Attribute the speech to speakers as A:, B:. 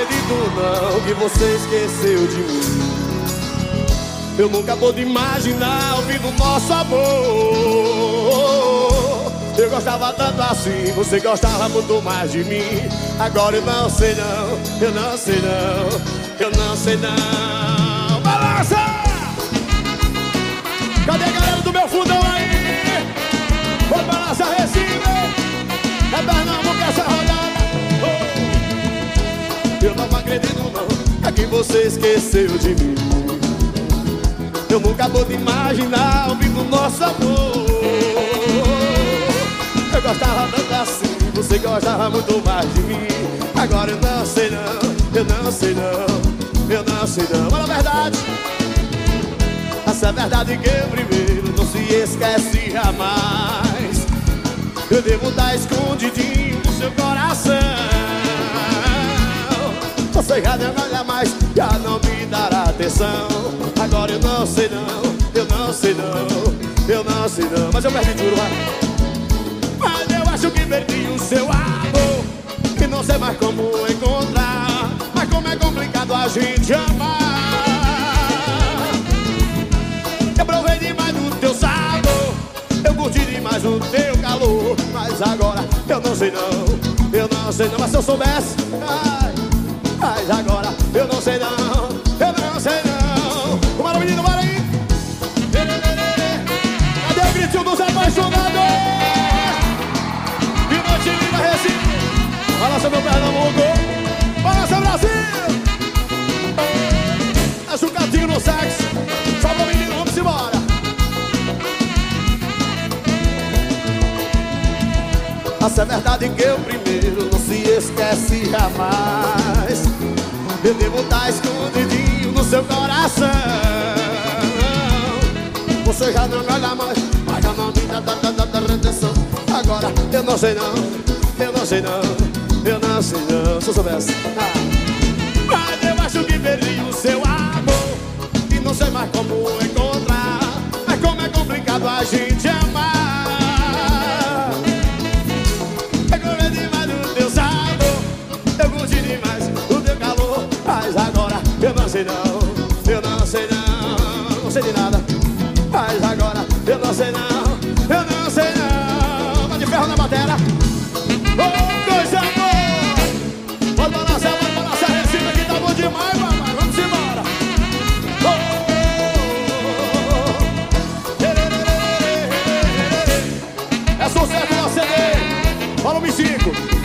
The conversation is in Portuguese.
A: acredito não que você esqueceu de mim. Eu nunca pude imaginar o fim do nosso amor. Eu gostava tanto assim, você gostava muito mais de mim. Agora eu não sei não, eu não sei não, eu não sei não. Balança! Você esqueceu de mim. Eu nunca pude imaginar o fim do nosso amor. Eu gostava tanto assim Você gostava muito mais de mim. Agora eu não sei não Eu não sei não Eu não sei não. Fala a verdade. Essa é verdade que eu primeiro não se esquece jamais. Eu devo estar escondidinho no seu coração Você já não olha mais, já não me dará atenção. Agora eu não sei não, eu não sei não, eu não sei não. Mas eu perdi tudo, vai. Mas eu acho que perdi o seu amor E não sei mais como encontrar. Mas como é complicado a gente amar. Mais o teu calor. Mas agora eu não sei não Eu não sei não, mas se eu soubesse ai, Balança meu Pernambuco. Balança Brasil. É chucatinho no sexo. Só pro menino, vamos embora. Essa é verdade que eu primeiro não se esquece jamais. Eu devo estar escondidinho no seu coração. Você já não olha mais, não me dá, dá, dá, dá retenção. Agora eu não sei não, eu não sei não, eu não sei não Se eu soubesse. Ah. Mas eu acho que perdi o seu amor. E não sei mais como encontrar. Mas como é complicado a gente amar. It up. Chico.